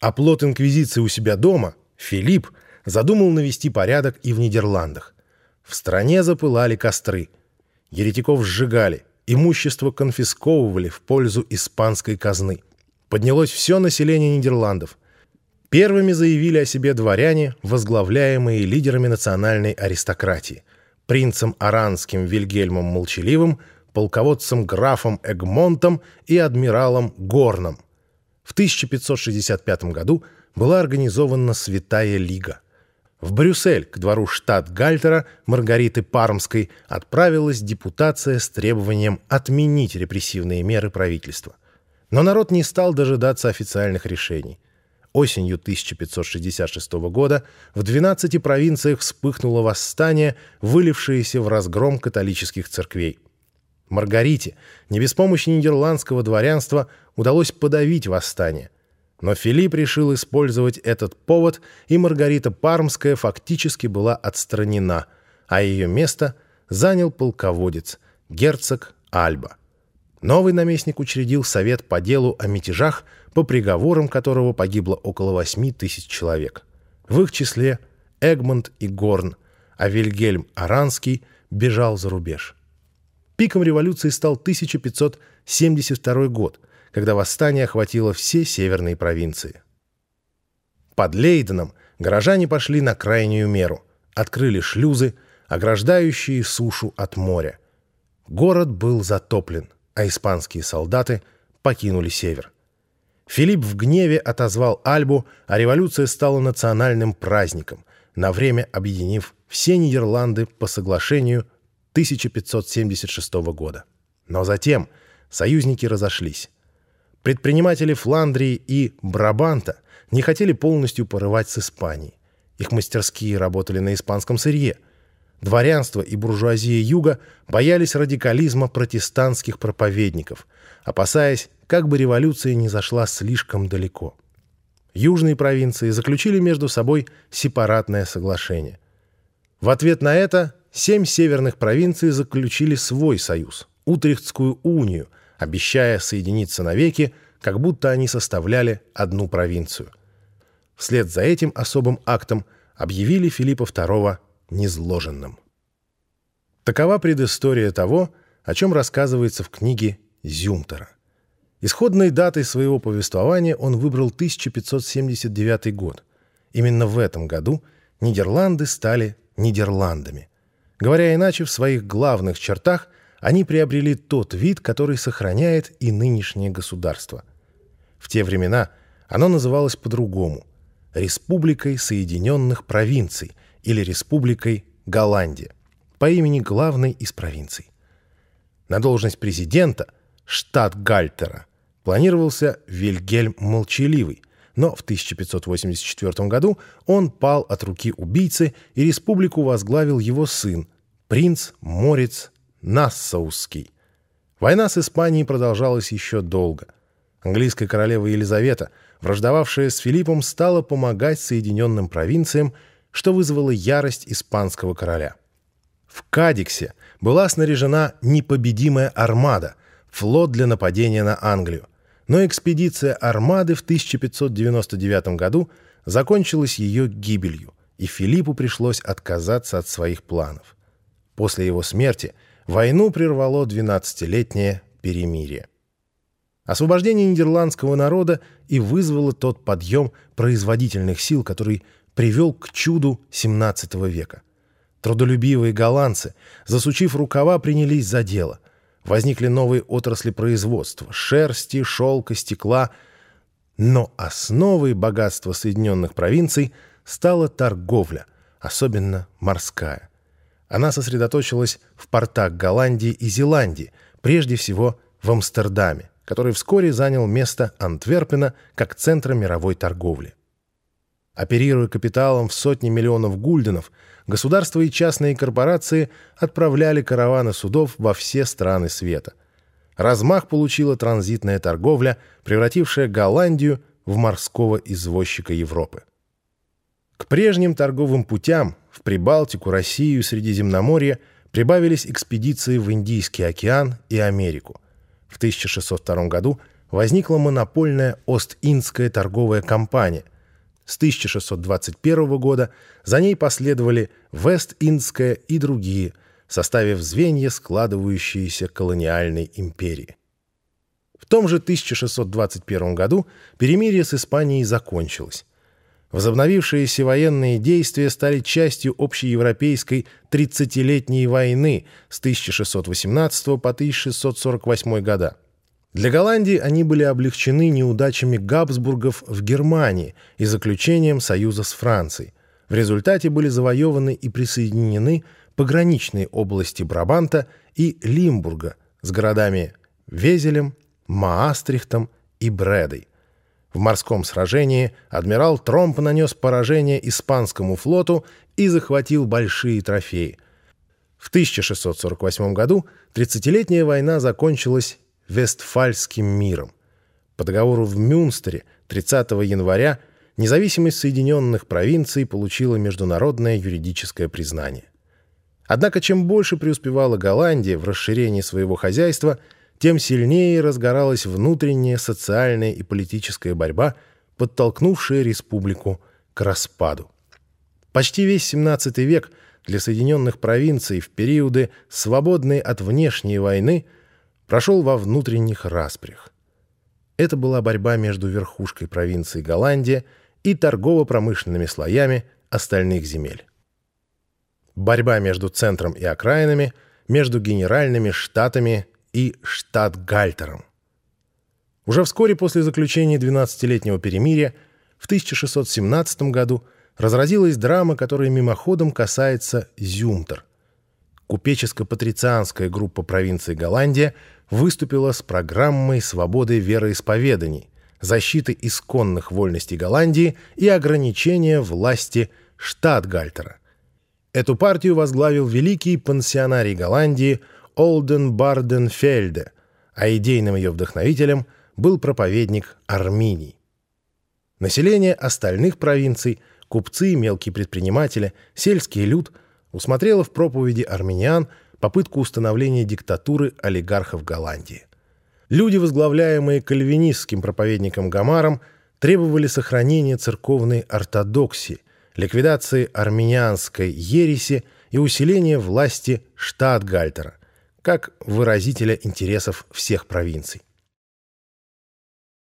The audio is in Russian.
Оплот инквизиции у себя дома, Филипп, задумал навести порядок и в Нидерландах. В стране запылали костры. Еретиков сжигали, имущество конфисковывали в пользу испанской казны. Поднялось все население Нидерландов. Первыми заявили о себе дворяне, возглавляемые лидерами национальной аристократии. Принцем Аранским Вильгельмом Молчаливым, полководцем графом Эгмонтом и адмиралом Горном. В 1565 году была организована Святая Лига. В Брюссель, к двору штат Гальтера Маргариты Пармской, отправилась депутация с требованием отменить репрессивные меры правительства. Но народ не стал дожидаться официальных решений. Осенью 1566 года в 12 провинциях вспыхнуло восстание, вылившееся в разгром католических церквей. Маргарите, не без помощи нидерландского дворянства, удалось подавить восстание. Но Филипп решил использовать этот повод, и Маргарита Пармская фактически была отстранена, а ее место занял полководец, герцог Альба. Новый наместник учредил совет по делу о мятежах, по приговорам которого погибло около 8 тысяч человек. В их числе Эгмонт и Горн, а Вильгельм Аранский бежал за рубеж. Пиком революции стал 1572 год, когда восстание охватило все северные провинции. Под Лейденом горожане пошли на крайнюю меру, открыли шлюзы, ограждающие сушу от моря. Город был затоплен, а испанские солдаты покинули север. Филипп в гневе отозвал Альбу, а революция стала национальным праздником, на время объединив все Нидерланды по соглашению 1576 года. Но затем союзники разошлись. Предприниматели Фландрии и Брабанта не хотели полностью порывать с Испанией. Их мастерские работали на испанском сырье. Дворянство и буржуазия Юга боялись радикализма протестантских проповедников, опасаясь, как бы революция не зашла слишком далеко. Южные провинции заключили между собой сепаратное соглашение. В ответ на это семь северных провинций заключили свой союз – Утрехтскую унию, обещая соединиться навеки, как будто они составляли одну провинцию. Вслед за этим особым актом объявили Филиппа II незложенным. Такова предыстория того, о чем рассказывается в книге Зюмтера. Исходной датой своего повествования он выбрал 1579 год. Именно в этом году Нидерланды стали Нидерландами. Говоря иначе, в своих главных чертах они приобрели тот вид, который сохраняет и нынешнее государство. В те времена оно называлось по-другому – Республикой Соединенных Провинций или Республикой Голландия по имени главной из провинций. На должность президента штат Гальтера планировался Вильгельм Молчаливый, но в 1584 году он пал от руки убийцы, и республику возглавил его сын, принц Морец Нассаусский. Война с Испанией продолжалась еще долго. Английская королева Елизавета, враждовавшая с Филиппом, стала помогать Соединенным провинциям, что вызвало ярость испанского короля. В Кадиксе была снаряжена непобедимая армада, флот для нападения на Англию. Но экспедиция армады в 1599 году закончилась ее гибелью, и Филиппу пришлось отказаться от своих планов. После его смерти войну прервало 12-летнее перемирие. Освобождение нидерландского народа и вызвало тот подъем производительных сил, который привел к чуду XVII века. Трудолюбивые голландцы, засучив рукава, принялись за дело. Возникли новые отрасли производства – шерсти, шелка, стекла. Но основой богатства Соединенных провинций стала торговля, особенно морская. Она сосредоточилась в портах Голландии и Зеландии, прежде всего в Амстердаме, который вскоре занял место Антверпена как центра мировой торговли. Оперируя капиталом в сотни миллионов гульденов, государства и частные корпорации отправляли караваны судов во все страны света. Размах получила транзитная торговля, превратившая Голландию в морского извозчика Европы. К прежним торговым путям в Прибалтику, Россию, Средиземноморье прибавились экспедиции в Индийский океан и Америку. В 1602 году возникла монопольная Ост-Индская торговая компания. С 1621 года за ней последовали Вест-Индская и другие, составив звенья складывающиеся колониальной империи. В том же 1621 году перемирие с Испанией закончилось. Возобновившиеся военные действия стали частью общеевропейской 30-летней войны с 1618 по 1648 года. Для Голландии они были облегчены неудачами Габсбургов в Германии и заключением союза с Францией. В результате были завоеваны и присоединены пограничные области Брабанта и Лимбурга с городами Везелем, Маастрихтом и Бредой. В морском сражении адмирал Тромп нанес поражение испанскому флоту и захватил большие трофеи. В 1648 году 30-летняя война закончилась Вестфальским миром. По договору в Мюнстере 30 января независимость Соединенных провинций получила международное юридическое признание. Однако чем больше преуспевала Голландия в расширении своего хозяйства – тем сильнее разгоралась внутренняя социальная и политическая борьба, подтолкнувшая республику к распаду. Почти весь XVII век для Соединенных провинций в периоды, свободные от внешней войны, прошел во внутренних распрях. Это была борьба между верхушкой провинции Голландия и торгово-промышленными слоями остальных земель. Борьба между центром и окраинами, между генеральными штатами и штатгальтером. Уже вскоре после заключения 12-летнего перемирия в 1617 году разразилась драма, которая мимоходом касается Зюмтер. Купеческо-патрицианская группа провинции Голландия выступила с программой свободы вероисповеданий, защиты исконных вольностей Голландии и ограничения власти штатгальтера. Эту партию возглавил великий пансионарий Голландии – Олден Барденфельде, а идейным ее вдохновителем был проповедник Арминий. Население остальных провинций, купцы, мелкие предприниматели, сельский люд усмотрело в проповеди армян попытку установления диктатуры олигархов Голландии. Люди, возглавляемые кальвинистским проповедником Гамаром, требовали сохранения церковной ортодоксии, ликвидации армянской ереси и усиления власти штатгальтера, как выразителя интересов всех провинций.